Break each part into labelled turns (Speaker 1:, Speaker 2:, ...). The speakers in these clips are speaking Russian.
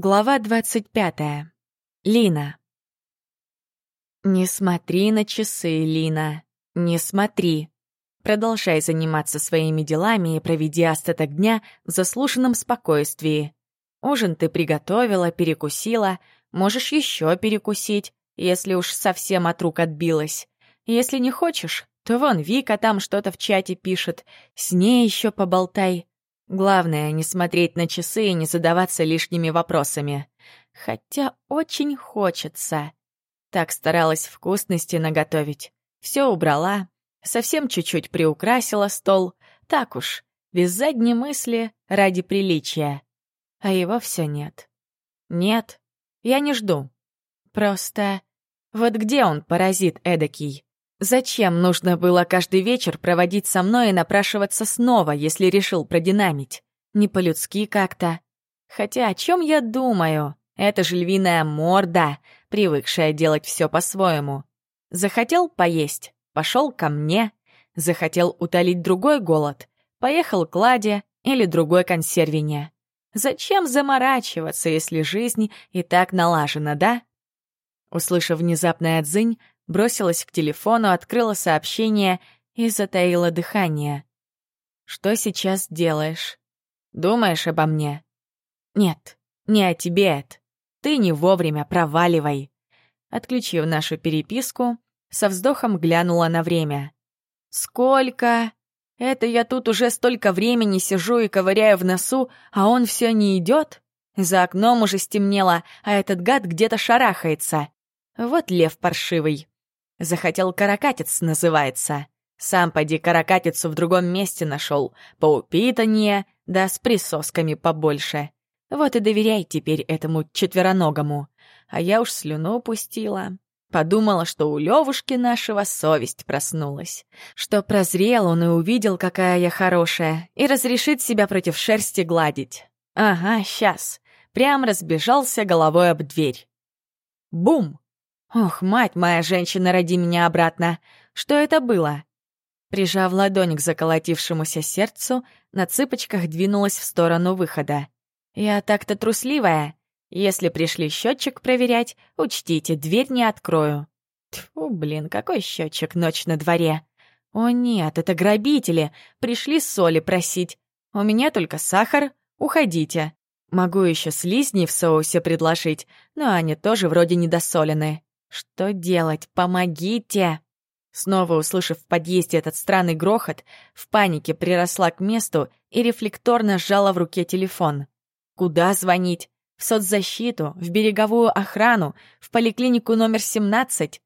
Speaker 1: Глава двадцать пятая. Лина. «Не смотри на часы, Лина, не смотри. Продолжай заниматься своими делами и проведи остаток дня в заслуженном спокойствии. Ужин ты приготовила, перекусила, можешь еще перекусить, если уж совсем от рук отбилась. Если не хочешь, то вон Вика там что-то в чате пишет, с ней еще поболтай. Главное, не смотреть на часы и не задаваться лишними вопросами. Хотя очень хочется. Так старалась вкусности наготовить. Все убрала, совсем чуть-чуть приукрасила стол. Так уж, без задней мысли, ради приличия. А его все нет. Нет, я не жду. Просто... Вот где он, паразит эдакий? Зачем нужно было каждый вечер проводить со мной и напрашиваться снова, если решил продинамить? Не по-людски как-то. Хотя о чем я думаю? Это же львиная морда, привыкшая делать все по-своему. Захотел поесть, пошел ко мне. Захотел утолить другой голод, поехал к Ладе или другой консервине. Зачем заморачиваться, если жизнь и так налажена, да? Услышав внезапный отзынь, бросилась к телефону, открыла сообщение и затаила дыхание. «Что сейчас делаешь? Думаешь обо мне?» «Нет, не о тебе, Эд. Ты не вовремя проваливай». Отключив нашу переписку, со вздохом глянула на время. «Сколько? Это я тут уже столько времени сижу и ковыряю в носу, а он все не идет? За окном уже стемнело, а этот гад где-то шарахается. Вот лев паршивый. Захотел каракатец, называется. Сам поди каракатицу в другом месте нашел, поупитаннее, да с присосками побольше. Вот и доверяй теперь этому четвероногому. А я уж слюну пустила. Подумала, что у Левушки нашего совесть проснулась. Что прозрел он и увидел, какая я хорошая, и разрешит себя против шерсти гладить. Ага, сейчас. Прям разбежался головой об дверь. Бум! «Ох, мать моя женщина, роди меня обратно! Что это было?» Прижав ладонь к заколотившемуся сердцу, на цыпочках двинулась в сторону выхода. «Я так-то трусливая. Если пришли счетчик проверять, учтите, дверь не открою». Тьфу, блин, какой счетчик, ночь на дворе. О нет, это грабители, пришли соли просить. У меня только сахар, уходите. Могу еще слизни в соусе предложить, но они тоже вроде недосолены. Что делать? Помогите! Снова услышав в подъезде этот странный грохот, в панике приросла к месту и рефлекторно сжала в руке телефон. Куда звонить? В соцзащиту, в береговую охрану, в поликлинику номер 17?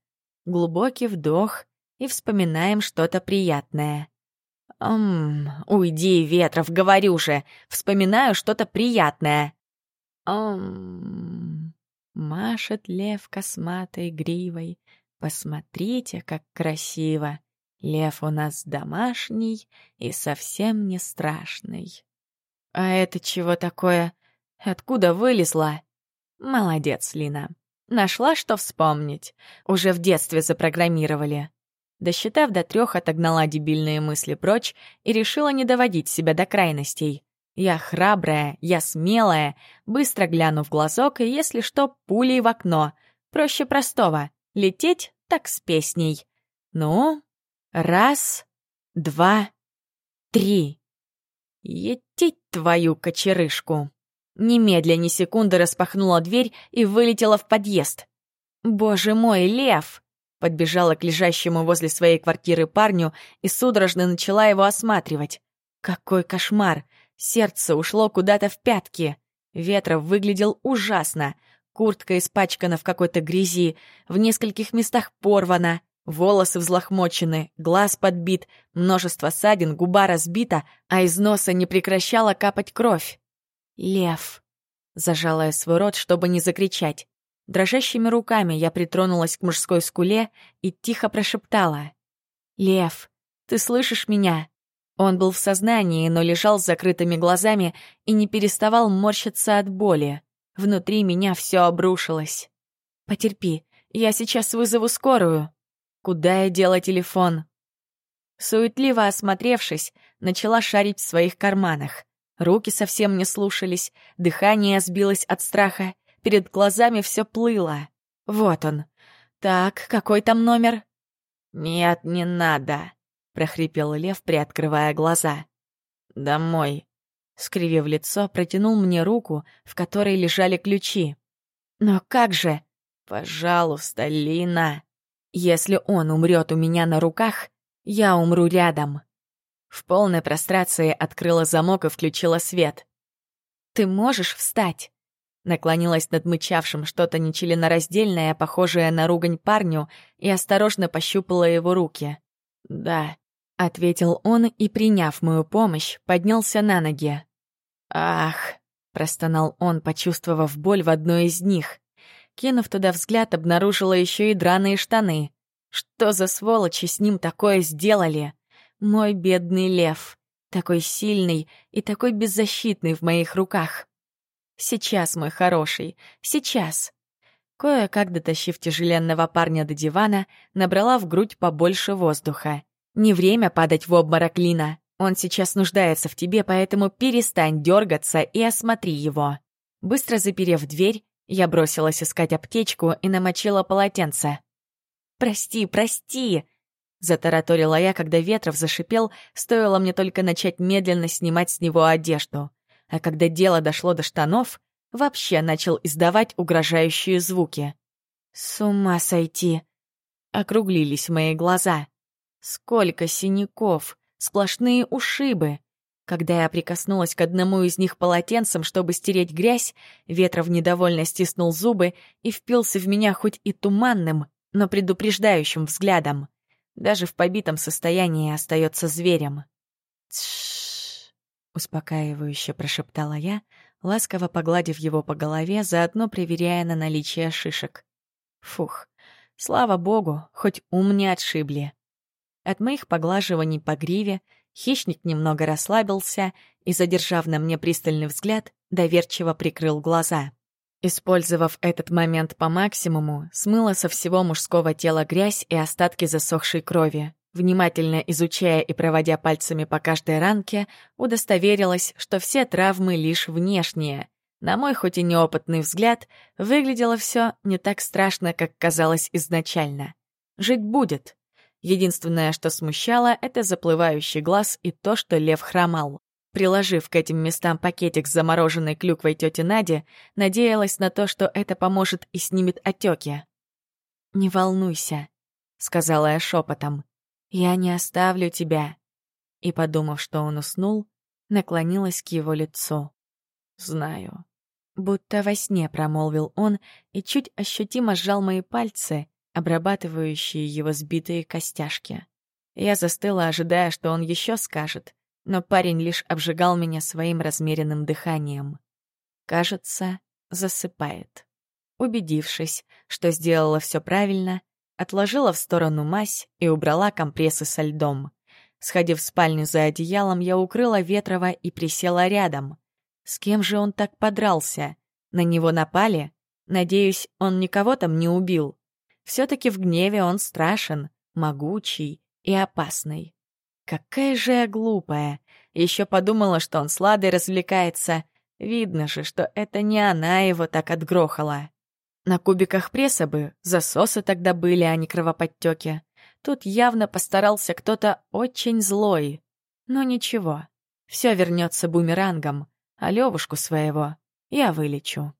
Speaker 1: Глубокий вдох и вспоминаем что-то приятное. «Ммм, уйди, Ветров, говорю же, вспоминаю что-то приятное». «Ммм...» Машет лев косматой гривой. Посмотрите, как красиво. Лев у нас домашний и совсем не страшный. А это чего такое? Откуда вылезла? Молодец, Лина. Нашла, что вспомнить. Уже в детстве запрограммировали. Досчитав до трех, отогнала дебильные мысли прочь и решила не доводить себя до крайностей. Я храбрая, я смелая, быстро гляну в глазок, и если что, пулей в окно. Проще простого. Лететь так с песней. Ну, раз, два, три. Етить твою кочерышку. Немедля ни секунды распахнула дверь и вылетела в подъезд. «Боже мой, лев!» Подбежала к лежащему возле своей квартиры парню и судорожно начала его осматривать. «Какой кошмар! Сердце ушло куда-то в пятки. Ветров выглядел ужасно. Куртка испачкана в какой-то грязи, в нескольких местах порвана, волосы взлохмочены, глаз подбит, множество ссадин, губа разбита, а из носа не прекращала капать кровь. «Лев!» — зажала я свой рот, чтобы не закричать. Дрожащими руками я притронулась к мужской скуле и тихо прошептала. «Лев, ты слышишь меня?» Он был в сознании, но лежал с закрытыми глазами и не переставал морщиться от боли. Внутри меня все обрушилось. «Потерпи, я сейчас вызову скорую». Куда я дела телефон? Суетливо осмотревшись, начала шарить в своих карманах. Руки совсем не слушались, дыхание сбилось от страха, перед глазами все плыло. Вот он. Так, какой там номер? «Нет, не надо», — прохрипел Лев, приоткрывая глаза. «Домой», — скривив лицо, протянул мне руку, в которой лежали ключи. «Но как же?» «Пожалуйста, Лина!» «Если он умрет у меня на руках, я умру рядом». В полной прострации открыла замок и включила свет. «Ты можешь встать?» Наклонилась над мычавшим что-то нечленораздельное, похожее на ругань парню, и осторожно пощупала его руки. «Да», — ответил он и, приняв мою помощь, поднялся на ноги. «Ах», — простонал он, почувствовав боль в одной из них. Кинув туда взгляд, обнаружила еще и драные штаны. Что за сволочи с ним такое сделали? Мой бедный лев, такой сильный и такой беззащитный в моих руках. Сейчас, мой хороший, сейчас. Кое-как дотащив тяжеленного парня до дивана, набрала в грудь побольше воздуха. Не время падать в обморок Лина. Он сейчас нуждается в тебе, поэтому перестань дергаться и осмотри его. Быстро заперев дверь, я бросилась искать аптечку и намочила полотенце. «Прости, прости!» Затараторила я, когда Ветров зашипел, стоило мне только начать медленно снимать с него одежду а когда дело дошло до штанов, вообще начал издавать угрожающие звуки. «С ума сойти!» Округлились мои глаза. Сколько синяков, сплошные ушибы. Когда я прикоснулась к одному из них полотенцем, чтобы стереть грязь, Ветров недовольно стиснул зубы и впился в меня хоть и туманным, но предупреждающим взглядом. Даже в побитом состоянии остается зверем. Тш — успокаивающе прошептала я, ласково погладив его по голове, заодно проверяя на наличие шишек. Фух, слава богу, хоть ум не отшибли. От моих поглаживаний по гриве хищник немного расслабился и, задержав на мне пристальный взгляд, доверчиво прикрыл глаза. Использовав этот момент по максимуму, смыла со всего мужского тела грязь и остатки засохшей крови. Внимательно изучая и проводя пальцами по каждой ранке, удостоверилась, что все травмы лишь внешние. На мой хоть и неопытный взгляд, выглядело все не так страшно, как казалось изначально. Жить будет. Единственное, что смущало, это заплывающий глаз и то, что лев хромал. Приложив к этим местам пакетик с замороженной клюквой тети Нади, надеялась на то, что это поможет и снимет отеки. «Не волнуйся», — сказала я шепотом. «Я не оставлю тебя». И, подумав, что он уснул, наклонилась к его лицу. «Знаю». Будто во сне промолвил он и чуть ощутимо сжал мои пальцы, обрабатывающие его сбитые костяшки. Я застыла, ожидая, что он еще скажет, но парень лишь обжигал меня своим размеренным дыханием. Кажется, засыпает. Убедившись, что сделала все правильно, Отложила в сторону мазь и убрала компрессы со льдом. Сходив в спальню за одеялом, я укрыла Ветрова и присела рядом. С кем же он так подрался? На него напали? Надеюсь, он никого там не убил. Все-таки в гневе он страшен, могучий и опасный. Какая же я глупая. Еще подумала, что он с развлекается. Видно же, что это не она его так отгрохала. На кубиках пресса бы засосы тогда были, а не кровоподтеки. Тут явно постарался кто-то очень злой. Но ничего, все вернется бумерангом, а Левушку своего я вылечу.